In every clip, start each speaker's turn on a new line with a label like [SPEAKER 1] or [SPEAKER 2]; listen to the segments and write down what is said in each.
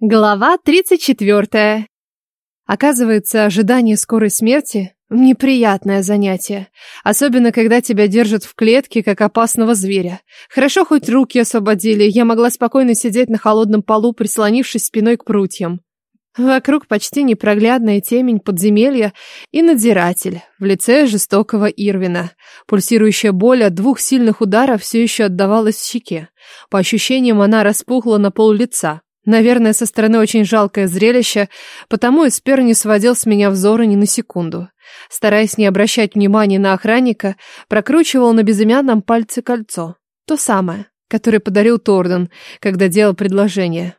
[SPEAKER 1] Глава 34. Оказывается, ожидание скорой смерти – неприятное занятие. Особенно, когда тебя держат в клетке, как опасного зверя. Хорошо, хоть руки освободили, я могла спокойно сидеть на холодном полу, прислонившись спиной к прутьям. Вокруг почти непроглядная темень подземелья и надзиратель в лице жестокого Ирвина. Пульсирующая боль от двух сильных ударов все еще отдавалась в щеке. По ощущениям, она распухла на пол лица. Наверное, со стороны очень жалкое зрелище, потому Эспер не сводил с меня взоры ни на секунду. Стараясь не обращать внимания на охранника, прокручивал на безымянном пальце кольцо. То самое, которое подарил Торден, когда делал предложение.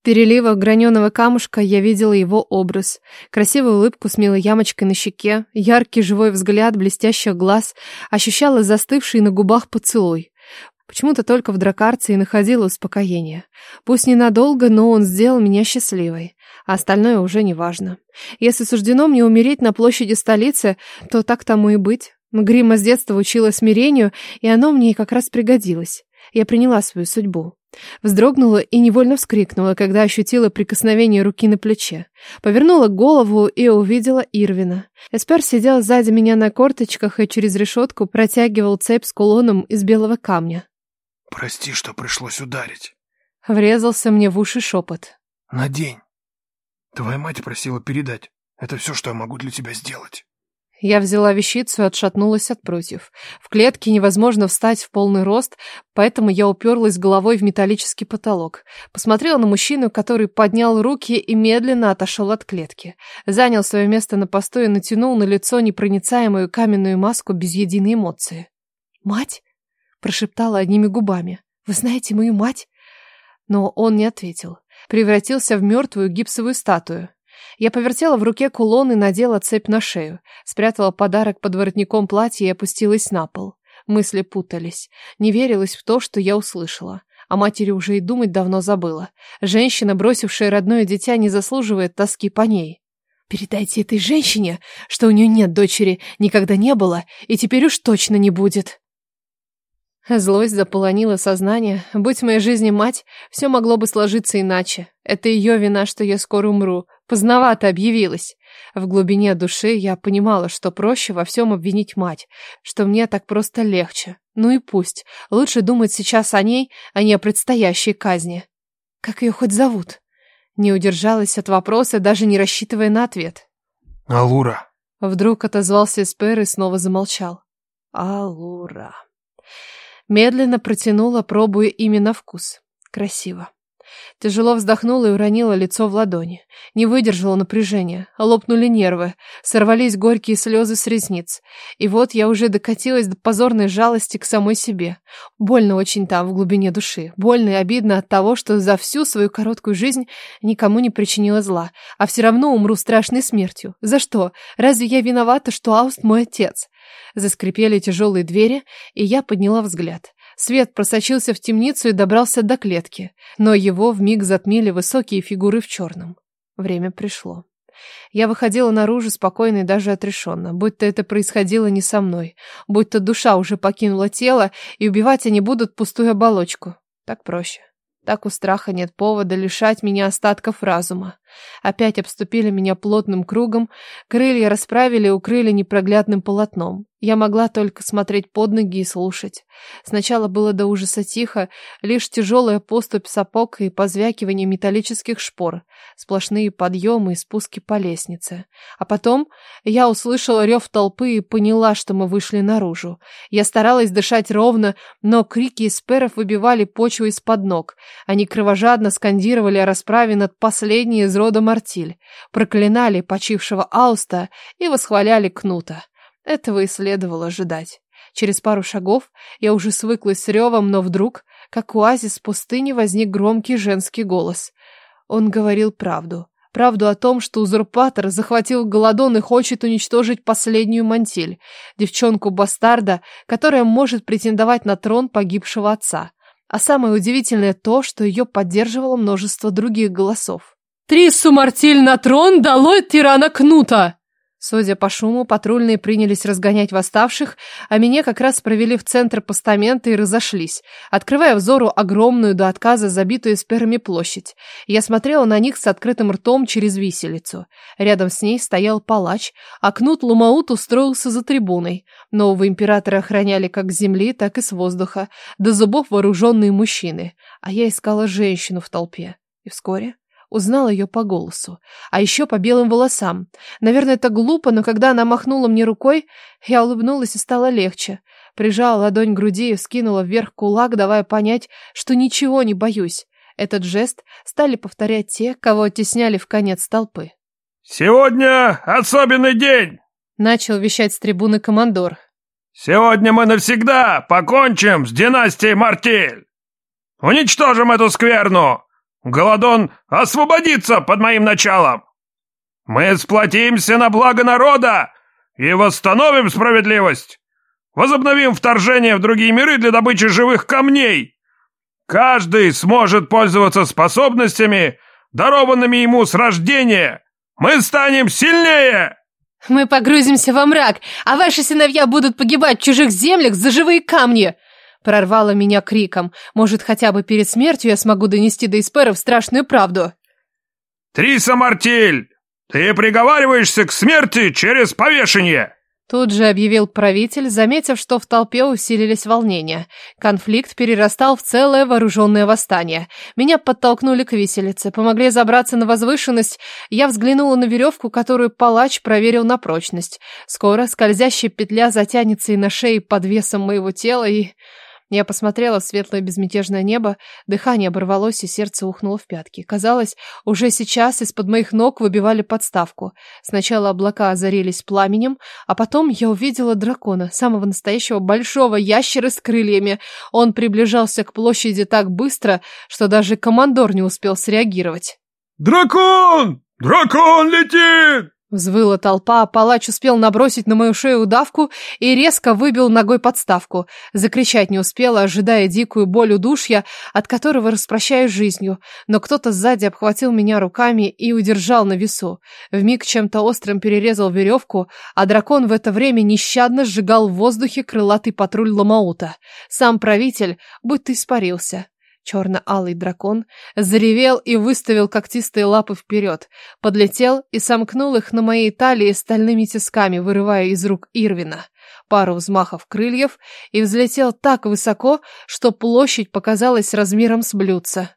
[SPEAKER 1] В переливах граненого камушка я видела его образ. Красивую улыбку с милой ямочкой на щеке, яркий живой взгляд блестящих глаз, ощущала застывший на губах поцелуй. Почему-то только в дракарце и находила успокоение. Пусть ненадолго, но он сделал меня счастливой. А остальное уже не важно. Если суждено мне умереть на площади столицы, то так тому и быть. Грима с детства учила смирению, и оно мне как раз пригодилось. Я приняла свою судьбу. Вздрогнула и невольно вскрикнула, когда ощутила прикосновение руки на плече. Повернула голову и увидела Ирвина. Эспер сидел сзади меня на корточках и через решетку протягивал цепь с кулоном из белого камня.
[SPEAKER 2] Прости, что пришлось ударить.
[SPEAKER 1] Врезался мне в уши шепот.
[SPEAKER 2] Надень. Твоя мать просила передать. Это все, что я могу для тебя сделать.
[SPEAKER 1] Я взяла вещицу и отшатнулась от прутьев. В клетке невозможно встать в полный рост, поэтому я уперлась головой в металлический потолок. Посмотрела на мужчину, который поднял руки и медленно отошел от клетки. Занял свое место на посту и натянул на лицо непроницаемую каменную маску без единой эмоции. «Мать?» Прошептала одними губами. «Вы знаете мою мать?» Но он не ответил. Превратился в мертвую гипсовую статую. Я повертела в руке кулон и надела цепь на шею. Спрятала подарок под воротником платья и опустилась на пол. Мысли путались. Не верилось в то, что я услышала. О матери уже и думать давно забыла. Женщина, бросившая родное дитя, не заслуживает тоски по ней. Передайте этой женщине, что у нее нет дочери, никогда не было, и теперь уж точно не будет. Злость заполонила сознание. Будь в моей жизни мать, все могло бы сложиться иначе. Это ее вина, что я скоро умру. Поздновато объявилась. В глубине души я понимала, что проще во всем обвинить мать, что мне так просто легче. Ну и пусть. Лучше думать сейчас о ней, а не о предстоящей казни. Как ее хоть зовут? Не удержалась от вопроса, даже не рассчитывая на ответ.
[SPEAKER 2] Алура.
[SPEAKER 1] Вдруг отозвался Эспер и снова замолчал. Алура. Медленно протянула, пробуя имя на вкус. Красиво. Тяжело вздохнула и уронила лицо в ладони. Не выдержала напряжения. Лопнули нервы. Сорвались горькие слезы с ресниц. И вот я уже докатилась до позорной жалости к самой себе. Больно очень там, в глубине души. Больно и обидно от того, что за всю свою короткую жизнь никому не причинила зла. А все равно умру страшной смертью. За что? Разве я виновата, что Ауст мой отец? Заскрипели тяжелые двери, и я подняла взгляд. Свет просочился в темницу и добрался до клетки, но его вмиг затмили высокие фигуры в черном. Время пришло. Я выходила наружу спокойно и даже отрешенно, будто это происходило не со мной, будто душа уже покинула тело, и убивать они будут пустую оболочку. Так проще. Так у страха нет повода лишать меня остатков разума. Опять обступили меня плотным кругом, крылья расправили и укрыли непроглядным полотном. Я могла только смотреть под ноги и слушать. Сначала было до ужаса тихо, лишь тяжелая поступь сапог и позвякивание металлических шпор, сплошные подъемы и спуски по лестнице. А потом я услышала рев толпы и поняла, что мы вышли наружу. Я старалась дышать ровно, но крики эсперов выбивали почву из-под ног. Они кровожадно скандировали о расправе над последней из рода Мартиль, проклинали почившего Ауста и восхваляли Кнута. Этого и следовало ожидать. Через пару шагов я уже свыклась с ревом, но вдруг, как оазис пустыни, возник громкий женский голос. Он говорил правду. Правду о том, что узурпатор захватил Голодон и хочет уничтожить последнюю мантиль, девчонку-бастарда, которая может претендовать на трон погибшего отца. А самое удивительное то, что ее поддерживало множество других голосов. «Триссу Мартиль на трон долой тирана Кнута!» Судя по шуму, патрульные принялись разгонять восставших, а меня как раз провели в центр постамента и разошлись, открывая взору огромную до отказа забитую сперами площадь. Я смотрела на них с открытым ртом через виселицу. Рядом с ней стоял палач, а Кнут Лумаут устроился за трибуной. Нового императора охраняли как с земли, так и с воздуха, до зубов вооруженные мужчины, а я искала женщину в толпе. И вскоре Узнала ее по голосу, а еще по белым волосам. Наверное, это глупо, но когда она махнула мне рукой, я улыбнулась и стало легче. Прижала ладонь к груди и вскинула вверх кулак, давая понять, что ничего не боюсь. Этот жест стали повторять те, кого оттесняли в конец толпы.
[SPEAKER 2] «Сегодня особенный день!»
[SPEAKER 1] Начал вещать с трибуны командор.
[SPEAKER 2] «Сегодня мы навсегда покончим с династией Мартель! Уничтожим эту скверну! Голодон освободится под моим началом! Мы сплотимся на благо народа и восстановим справедливость! Возобновим вторжение в другие миры для добычи живых камней! Каждый сможет пользоваться способностями, дарованными ему с рождения! Мы станем сильнее!»
[SPEAKER 1] «Мы погрузимся во мрак, а ваши сыновья будут погибать в чужих землях за живые камни!» Прорвало меня криком. Может, хотя бы перед смертью я смогу донести до эсперов страшную правду.
[SPEAKER 2] «Триса Мартиль, ты приговариваешься к смерти через повешение!»
[SPEAKER 1] Тут же объявил правитель, заметив, что в толпе усилились волнения. Конфликт перерастал в целое вооруженное восстание. Меня подтолкнули к виселице, помогли забраться на возвышенность. Я взглянула на веревку, которую палач проверил на прочность. Скоро скользящая петля затянется и на шее под весом моего тела, и... Я посмотрела в светлое безмятежное небо, дыхание оборвалось, и сердце ухнуло в пятки. Казалось, уже сейчас из-под моих ног выбивали подставку. Сначала облака озарились пламенем, а потом я увидела дракона, самого настоящего большого ящера с крыльями. Он приближался к площади так быстро, что даже командор не успел среагировать.
[SPEAKER 2] «Дракон! Дракон летит!»
[SPEAKER 1] Взвыла толпа, палач успел набросить на мою шею удавку и резко выбил ногой подставку. Закричать не успела, ожидая дикую боль удушья, от которого распрощаюсь жизнью. Но кто-то сзади обхватил меня руками и удержал на весу. Вмиг чем-то острым перерезал веревку, а дракон в это время нещадно сжигал в воздухе крылатый патруль Ламаута. Сам правитель будто испарился. Черно-алый дракон заревел и выставил когтистые лапы вперед, подлетел и сомкнул их на моей талии стальными тисками, вырывая из рук Ирвина. Пару взмахов крыльев и взлетел так высоко, что площадь показалась размером с блюдца.